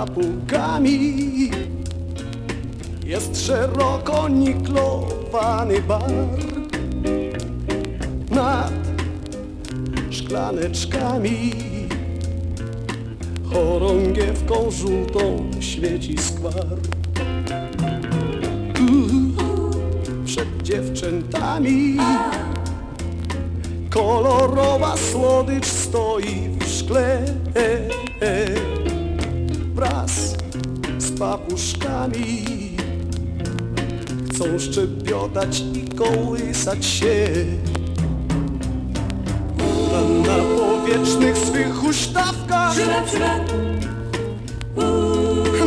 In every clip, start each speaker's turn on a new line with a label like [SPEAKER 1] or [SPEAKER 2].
[SPEAKER 1] papugami jest szeroko niklowany bar. Nad szklaneczkami. Chorągiewką żółtą świeci skwar. Przed dziewczętami. Kolorowa słodycz stoi w szkle z papuszkami chcą szczebiotać i kołysać się. Na, na powietrznych swych huśtawkach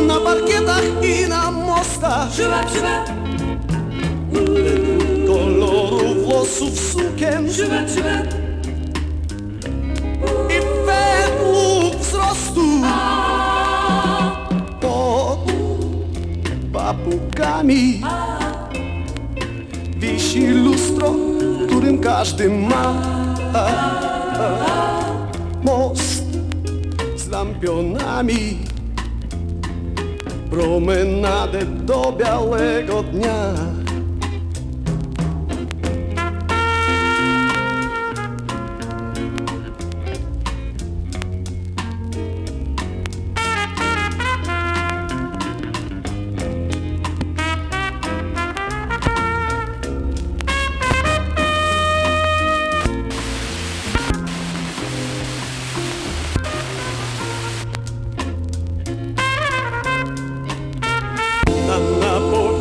[SPEAKER 1] na parkietach i na mostach. Koloru włosów sukien papugami wisi lustro, którym każdy ma. Most z lampionami. Promenadę do białego dnia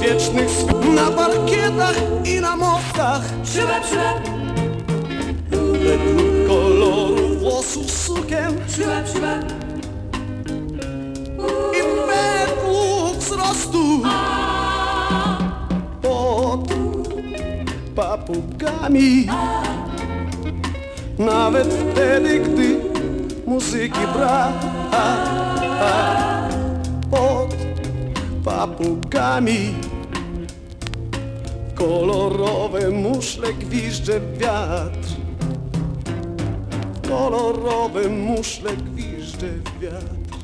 [SPEAKER 1] swych, na parkietach i na mostach.
[SPEAKER 2] Przywe, przywe,
[SPEAKER 1] według koloru włosów sukien
[SPEAKER 2] przywe, przywe,
[SPEAKER 1] i według wzrostu pod papugami. Nawet wtedy, gdy muzyki brak. Pod papugami kolorowe muszle gwizdże wiatr. Kolorowe muszle gwizdże wiatr.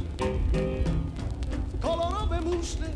[SPEAKER 1] Kolorowe muszle